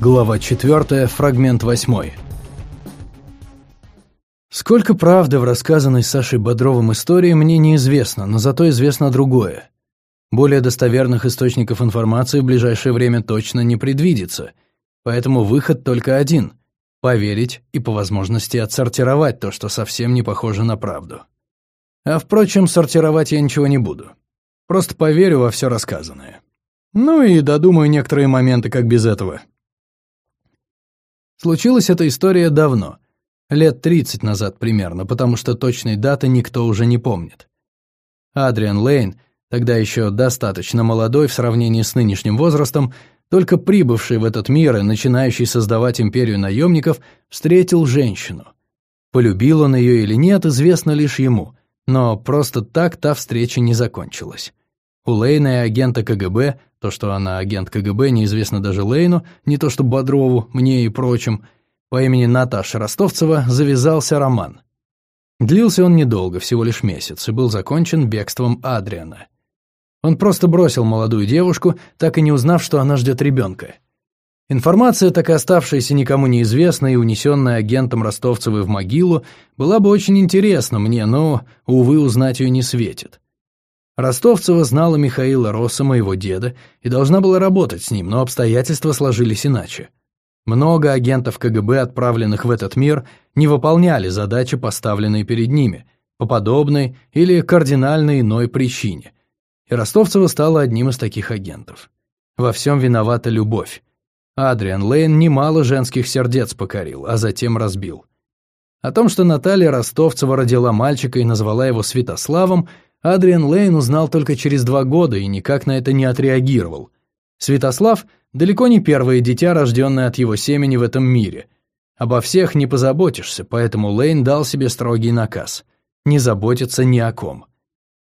Глава 4, фрагмент 8. Сколько правды в рассказанной Сашей Бодровым истории мне неизвестно, но зато известно другое. Более достоверных источников информации в ближайшее время точно не предвидится, поэтому выход только один – поверить и по возможности отсортировать то, что совсем не похоже на правду. А впрочем, сортировать я ничего не буду. Просто поверю во все рассказанное. Ну и додумаю некоторые моменты, как без этого. Случилась эта история давно, лет 30 назад примерно, потому что точной даты никто уже не помнит. Адриан Лейн, тогда еще достаточно молодой в сравнении с нынешним возрастом, только прибывший в этот мир и начинающий создавать империю наемников, встретил женщину. Полюбил он ее или нет, известно лишь ему, но просто так та встреча не закончилась. У Лейна и агента КГБ, то, что она агент КГБ, неизвестно даже Лейну, не то что Бодрову, мне и прочим, по имени Наташа Ростовцева завязался роман. Длился он недолго, всего лишь месяц, и был закончен бегством Адриана. Он просто бросил молодую девушку, так и не узнав, что она ждет ребенка. Информация, так и оставшаяся никому неизвестной и унесенная агентом Ростовцевой в могилу, была бы очень интересна мне, но, увы, узнать ее не светит. Ростовцева знала Михаила Росса, моего деда, и должна была работать с ним, но обстоятельства сложились иначе. Много агентов КГБ, отправленных в этот мир, не выполняли задачи, поставленные перед ними, по подобной или кардинально иной причине. И Ростовцева стала одним из таких агентов. Во всем виновата любовь. Адриан Лейн немало женских сердец покорил, а затем разбил. О том, что Наталья Ростовцева родила мальчика и назвала его Святославом, Адриан Лейн узнал только через два года и никак на это не отреагировал. Святослав – далеко не первое дитя, рожденное от его семени в этом мире. Обо всех не позаботишься, поэтому Лейн дал себе строгий наказ – не заботиться ни о ком.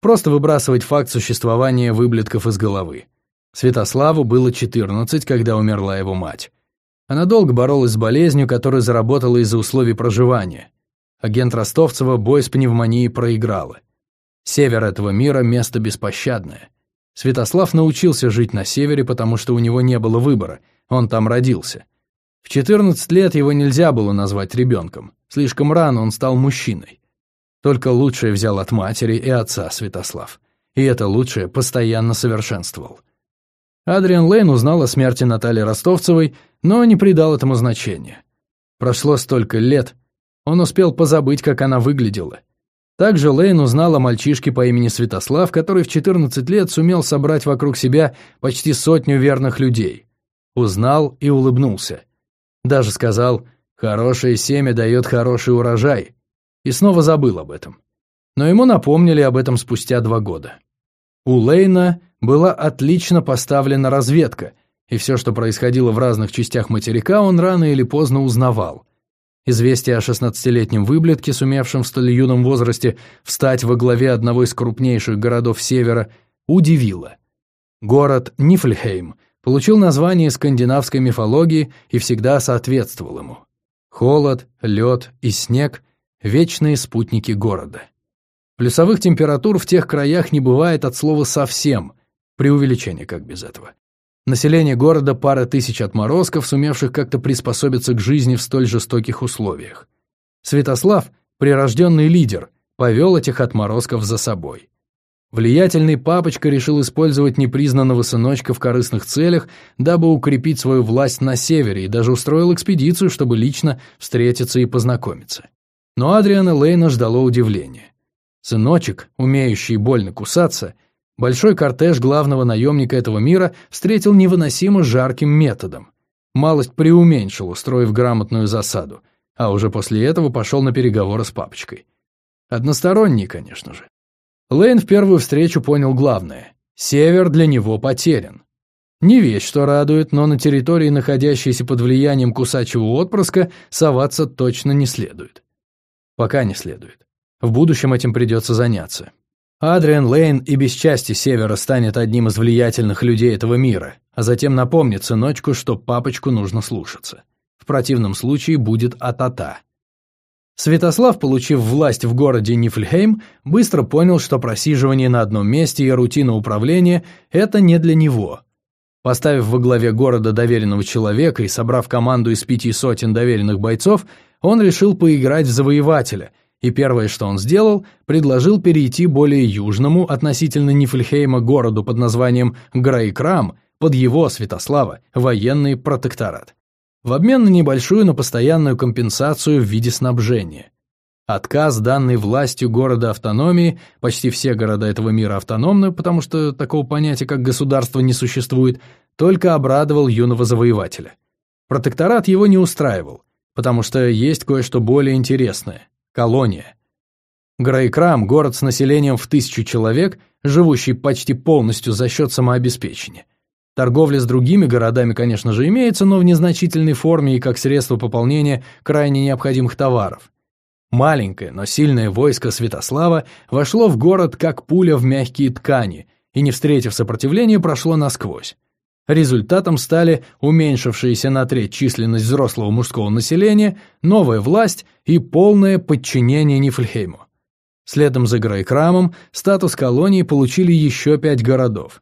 Просто выбрасывать факт существования выблетков из головы. Святославу было 14, когда умерла его мать. Она долго боролась с болезнью, которую заработала из-за условий проживания. Агент Ростовцева бой с пневмонией проиграла – Север этого мира – место беспощадное. Святослав научился жить на севере, потому что у него не было выбора, он там родился. В 14 лет его нельзя было назвать ребенком, слишком рано он стал мужчиной. Только лучшее взял от матери и отца Святослав. И это лучшее постоянно совершенствовал. Адриан Лейн узнал о смерти Натальи Ростовцевой, но не придал этому значения. Прошло столько лет, он успел позабыть, как она выглядела – также Лейн узнал о мальчишке по имени Святослав, который в 14 лет сумел собрать вокруг себя почти сотню верных людей. Узнал и улыбнулся. Даже сказал «хорошее семя дает хороший урожай» и снова забыл об этом. Но ему напомнили об этом спустя два года. У Лейна была отлично поставлена разведка, и все, что происходило в разных частях материка, он рано или поздно узнавал – Известие о 16-летнем выблетке, сумевшем в столь юном возрасте встать во главе одного из крупнейших городов Севера, удивило. Город Нифльхейм получил название скандинавской мифологии и всегда соответствовал ему. Холод, лед и снег – вечные спутники города. Плюсовых температур в тех краях не бывает от слова «совсем», преувеличение как без этого. Население города – пара тысяч отморозков, сумевших как-то приспособиться к жизни в столь жестоких условиях. Святослав, прирожденный лидер, повел этих отморозков за собой. Влиятельный папочка решил использовать непризнанного сыночка в корыстных целях, дабы укрепить свою власть на севере, и даже устроил экспедицию, чтобы лично встретиться и познакомиться. Но Адриана Лейна ждало удивление. Сыночек, умеющий больно кусаться – Большой кортеж главного наемника этого мира встретил невыносимо жарким методом. Малость преуменьшил, устроив грамотную засаду, а уже после этого пошел на переговоры с папочкой. Односторонний, конечно же. Лейн в первую встречу понял главное – север для него потерян. Не вещь, что радует, но на территории, находящейся под влиянием кусачего отпрыска, соваться точно не следует. Пока не следует. В будущем этим придется заняться. Адриан Лейн и без части Севера станет одним из влиятельных людей этого мира, а затем напомнит сыночку, что папочку нужно слушаться. В противном случае будет атата. Святослав, получив власть в городе Нифльхейм, быстро понял, что просиживание на одном месте и рутина управления – это не для него. Поставив во главе города доверенного человека и собрав команду из пяти сотен доверенных бойцов, он решил поиграть в завоевателя, и первое, что он сделал, предложил перейти более южному относительно Нифльхейма городу под названием Грайкрам под его, Святослава, военный протекторат. В обмен на небольшую, но постоянную компенсацию в виде снабжения. Отказ данной властью города автономии, почти все города этого мира автономны, потому что такого понятия, как государство, не существует, только обрадовал юного завоевателя. Протекторат его не устраивал, потому что есть кое-что более интересное – колония. Грейкрам – город с населением в тысячу человек, живущий почти полностью за счет самообеспечения. Торговля с другими городами, конечно же, имеется, но в незначительной форме и как средство пополнения крайне необходимых товаров. Маленькое, но сильное войско Святослава вошло в город как пуля в мягкие ткани и, не встретив сопротивления, прошло насквозь. Результатом стали уменьшившаяся на треть численность взрослого мужского населения, новая власть и полное подчинение Нифльхейму. Следом за Грейкрамом статус колонии получили еще пять городов.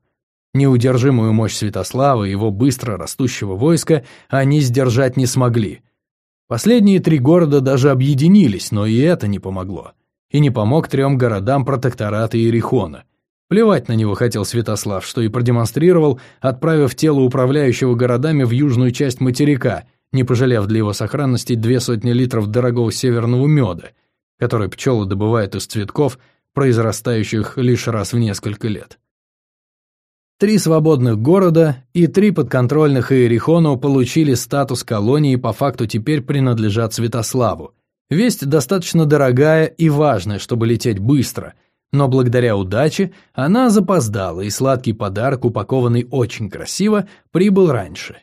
Неудержимую мощь Святослава и его быстро растущего войска они сдержать не смогли. Последние три города даже объединились, но и это не помогло. И не помог трем городам протектората Иерихона. Плевать на него хотел Святослав, что и продемонстрировал, отправив тело управляющего городами в южную часть материка, не пожалев для его сохранности две сотни литров дорогого северного меда, который пчелы добывают из цветков, произрастающих лишь раз в несколько лет. Три свободных города и три подконтрольных Иерихону получили статус колонии и по факту теперь принадлежат Святославу. Весть достаточно дорогая и важная, чтобы лететь быстро, но благодаря удаче она запоздала, и сладкий подарок, упакованный очень красиво, прибыл раньше.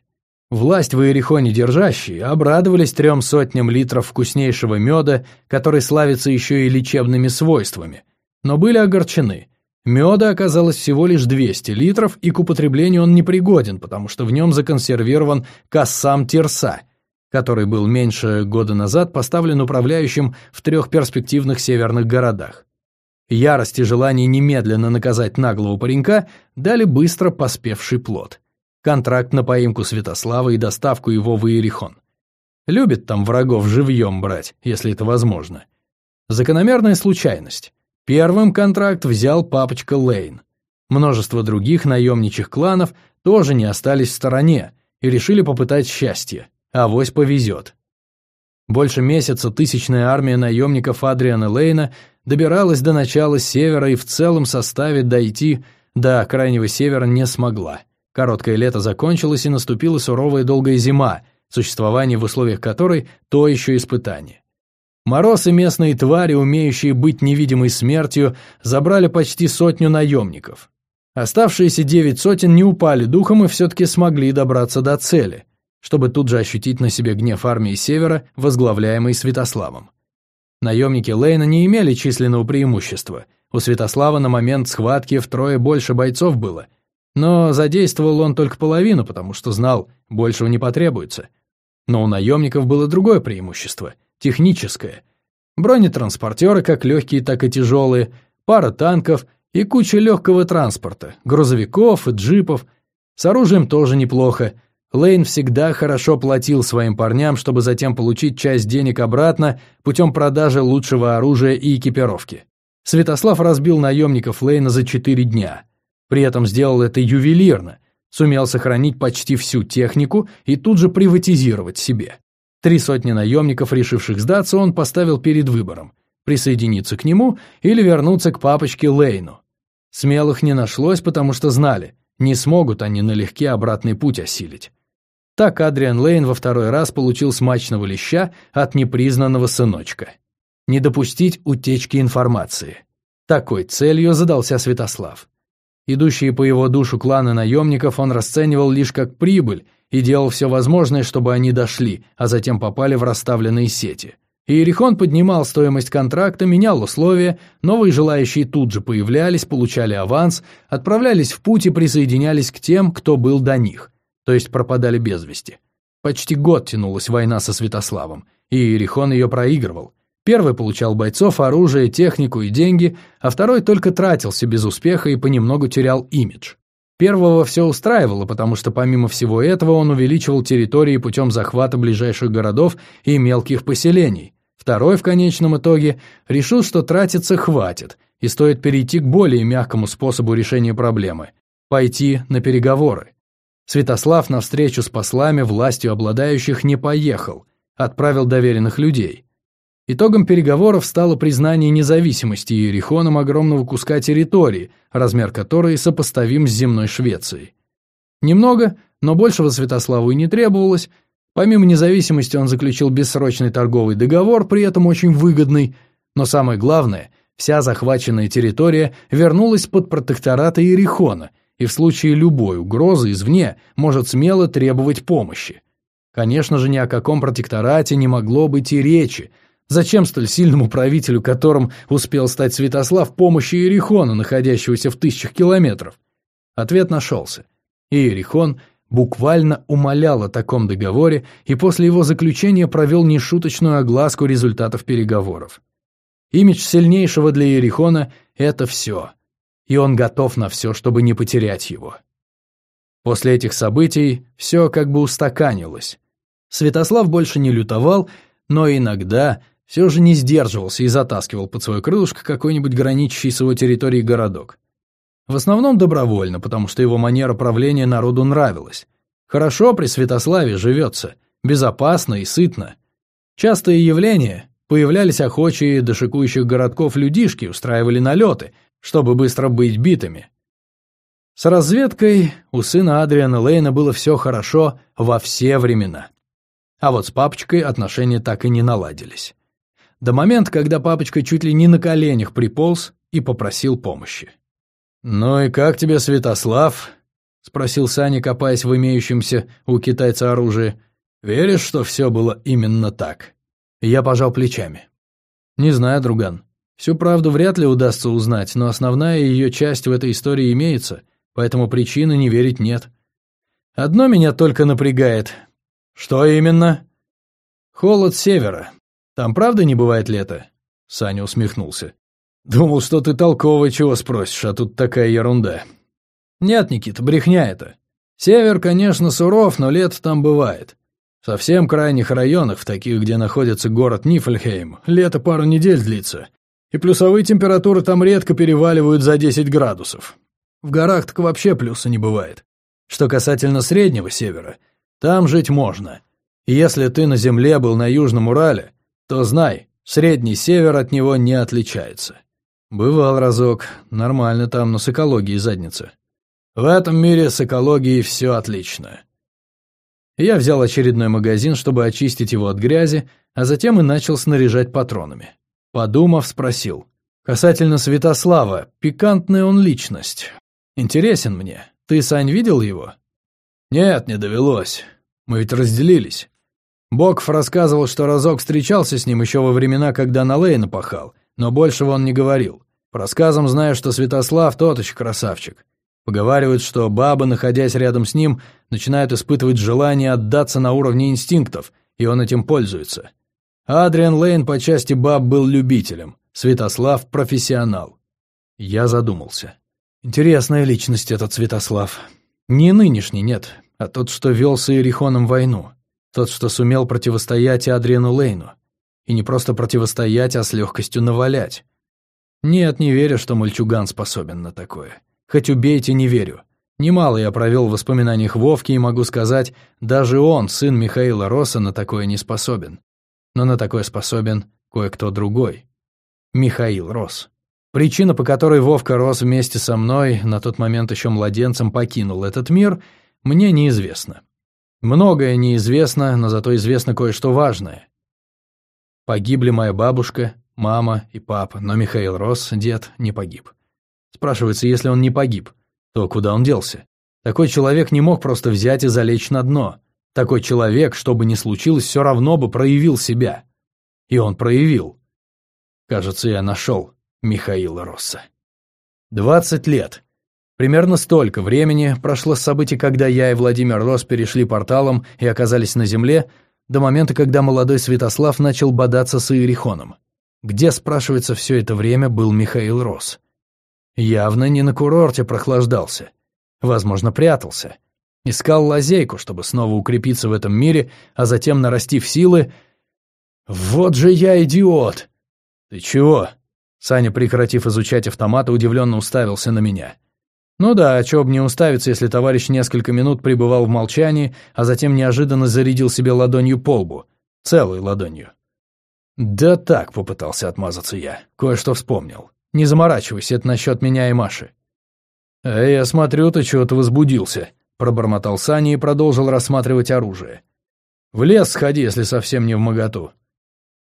Власть в Иерихоне держащие обрадовались трем сотням литров вкуснейшего меда, который славится еще и лечебными свойствами, но были огорчены – Меда оказалось всего лишь 200 литров, и к употреблению он непригоден, потому что в нем законсервирован кассам терса, который был меньше года назад поставлен управляющим в трех перспективных северных городах. Ярость и желание немедленно наказать наглого паренька дали быстро поспевший плод. Контракт на поимку Святослава и доставку его в Иерихон. Любит там врагов живьем брать, если это возможно. Закономерная случайность. Первым контракт взял папочка Лейн. Множество других наемничьих кланов тоже не остались в стороне и решили попытать счастье. Авось повезет. Больше месяца тысячная армия наемников Адриана Лейна добиралась до начала севера и в целом составе дойти до крайнего севера не смогла. Короткое лето закончилось и наступила суровая долгая зима, существование в условиях которой то еще испытание. Мороз и местные твари, умеющие быть невидимой смертью, забрали почти сотню наемников. Оставшиеся девять сотен не упали духом и все-таки смогли добраться до цели, чтобы тут же ощутить на себе гнев армии Севера, возглавляемой Святославом. Наемники Лейна не имели численного преимущества. У Святослава на момент схватки втрое больше бойцов было, но задействовал он только половину, потому что знал, большего не потребуется. Но у наемников было другое преимущество — техническое. Бронетранспортеры, как легкие, так и тяжелые, пара танков и куча легкого транспорта, грузовиков и джипов. С оружием тоже неплохо. Лейн всегда хорошо платил своим парням, чтобы затем получить часть денег обратно путем продажи лучшего оружия и экипировки. Святослав разбил наемников Лейна за четыре дня. При этом сделал это ювелирно, сумел сохранить почти всю технику и тут же приватизировать себе. Три сотни наемников, решивших сдаться, он поставил перед выбором – присоединиться к нему или вернуться к папочке Лейну. Смелых не нашлось, потому что знали, не смогут они налегке обратный путь осилить. Так Адриан Лейн во второй раз получил смачного леща от непризнанного сыночка. Не допустить утечки информации. Такой целью задался Святослав. Идущие по его душу кланы наемников он расценивал лишь как прибыль и делал все возможное, чтобы они дошли, а затем попали в расставленные сети. Иерихон поднимал стоимость контракта, менял условия, новые желающие тут же появлялись, получали аванс, отправлялись в путь и присоединялись к тем, кто был до них, то есть пропадали без вести. Почти год тянулась война со Святославом, и Иерихон ее проигрывал. Первый получал бойцов, оружие, технику и деньги, а второй только тратился без успеха и понемногу терял имидж. Первого все устраивало, потому что помимо всего этого он увеличивал территории путем захвата ближайших городов и мелких поселений. Второй в конечном итоге решил, что тратиться хватит, и стоит перейти к более мягкому способу решения проблемы – пойти на переговоры. Святослав на встречу с послами властью обладающих не поехал, отправил доверенных людей. Итогом переговоров стало признание независимости Иерихоном огромного куска территории, размер которой сопоставим с земной Швецией. Немного, но большего Святославу и не требовалось. Помимо независимости он заключил бессрочный торговый договор, при этом очень выгодный, но самое главное, вся захваченная территория вернулась под протекторат Иерихона и в случае любой угрозы извне может смело требовать помощи. Конечно же, ни о каком протекторате не могло быть и речи – Зачем столь сильному правителю, которым успел стать Святослав, помощи Иерихона, находящегося в тысячах километров? Ответ нашелся. Иерихон буквально умолял о таком договоре и после его заключения провел нешуточную огласку результатов переговоров. Имидж сильнейшего для Иерихона — это все, и он готов на все, чтобы не потерять его. После этих событий все как бы устаканилось. Святослав больше не лютовал, но иногда все же не сдерживался и затаскивал под свое крылышко какой-нибудь граничащий с его территорией городок. В основном добровольно, потому что его манера правления народу нравилась. Хорошо при Святославе живется, безопасно и сытно. Частые явления появлялись охочие до шикующих городков людишки, устраивали налеты, чтобы быстро быть битыми. С разведкой у сына Адриана Лейна было все хорошо во все времена. А вот с папочкой отношения так и не наладились до момента, когда папочка чуть ли не на коленях приполз и попросил помощи. «Ну и как тебе, Святослав?» — спросил Саня, копаясь в имеющемся у китайца оружии. «Веришь, что все было именно так?» Я пожал плечами. «Не знаю, друган. Всю правду вряд ли удастся узнать, но основная ее часть в этой истории имеется, поэтому причины не верить нет. Одно меня только напрягает. Что именно? Холод севера. Там правда не бывает лета?» Саня усмехнулся. «Думал, что ты толковый чего спросишь, а тут такая ерунда». «Нет, Никита, брехня это. Север, конечно, суров, но лето там бывает. В совсем крайних районах, в таких, где находится город Нифльхейм, лето пару недель длится, и плюсовые температуры там редко переваливают за 10 градусов. В горах так вообще плюса не бывает. Что касательно среднего севера, там жить можно. И если ты на земле был на Южном Урале, то знай, средний север от него не отличается. Бывал разок, нормально там, но с экологией задница. В этом мире с экологией все отлично. Я взял очередной магазин, чтобы очистить его от грязи, а затем и начал снаряжать патронами. Подумав, спросил. Касательно Святослава, пикантная он личность. Интересен мне. Ты, Сань, видел его? Нет, не довелось. Мы ведь разделились. Боков рассказывал, что разок встречался с ним еще во времена, когда на Лейна пахал, но большего он не говорил. По рассказам знаю, что Святослав тот еще красавчик. Поговаривают, что бабы, находясь рядом с ним, начинают испытывать желание отдаться на уровне инстинктов, и он этим пользуется. Адриан Лейн по части баб был любителем, Святослав – профессионал. Я задумался. Интересная личность этот Святослав. Не нынешний, нет, а тот, что вел с Иерихоном войну. Тот, что сумел противостоять Адриану Лейну. И не просто противостоять, а с легкостью навалять. Нет, не верю, что мальчуган способен на такое. Хоть убейте, не верю. Немало я провел в воспоминаниях Вовки и могу сказать, даже он, сын Михаила Росса, на такое не способен. Но на такое способен кое-кто другой. Михаил Росс. Причина, по которой Вовка Рос вместе со мной, на тот момент еще младенцем, покинул этот мир, мне неизвестна. Многое неизвестно, но зато известно кое-что важное. Погибли моя бабушка, мама и папа, но Михаил Росс, дед, не погиб. Спрашивается, если он не погиб, то куда он делся? Такой человек не мог просто взять и залечь на дно. Такой человек, что бы ни случилось, все равно бы проявил себя. И он проявил. Кажется, я нашел Михаила Росса. Двадцать лет. Примерно столько времени прошло с событий, когда я и Владимир Рос перешли порталом и оказались на земле, до момента, когда молодой Святослав начал бодаться с Иерихоном. Где, спрашивается, все это время был Михаил Рос? Явно не на курорте прохлаждался. Возможно, прятался. Искал лазейку, чтобы снова укрепиться в этом мире, а затем, нарастив силы... Вот же я идиот! Ты чего? Саня, прекратив изучать автомат, удивленно уставился на меня. Ну да, чё б не уставиться, если товарищ несколько минут пребывал в молчании, а затем неожиданно зарядил себе ладонью по лбу. Целой ладонью. Да так, попытался отмазаться я. Кое-что вспомнил. Не заморачивайся, это насчет меня и Маши. «Эй, я смотрю, ты чего-то возбудился», — пробормотал Саня и продолжил рассматривать оружие. «В лес сходи, если совсем не в моготу».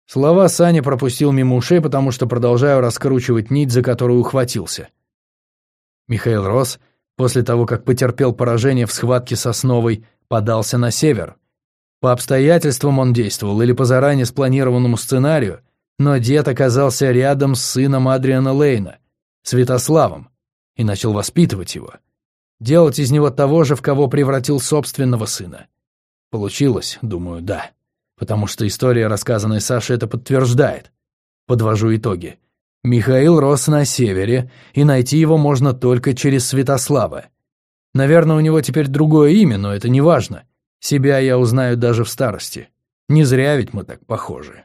Слова Саня пропустил мимо ушей, потому что продолжаю раскручивать нить, за которую ухватился. Михаил Рос, после того, как потерпел поражение в схватке с Основой, подался на север. По обстоятельствам он действовал или по заранее спланированному сценарию, но дед оказался рядом с сыном Адриана Лейна, Святославом, и начал воспитывать его. Делать из него того же, в кого превратил собственного сына. Получилось, думаю, да. Потому что история, рассказанная Сашей, это подтверждает. Подвожу итоги. Михаил рос на севере, и найти его можно только через Святослава. Наверное, у него теперь другое имя, но это не важно. Себя я узнаю даже в старости. Не зря ведь мы так похожи.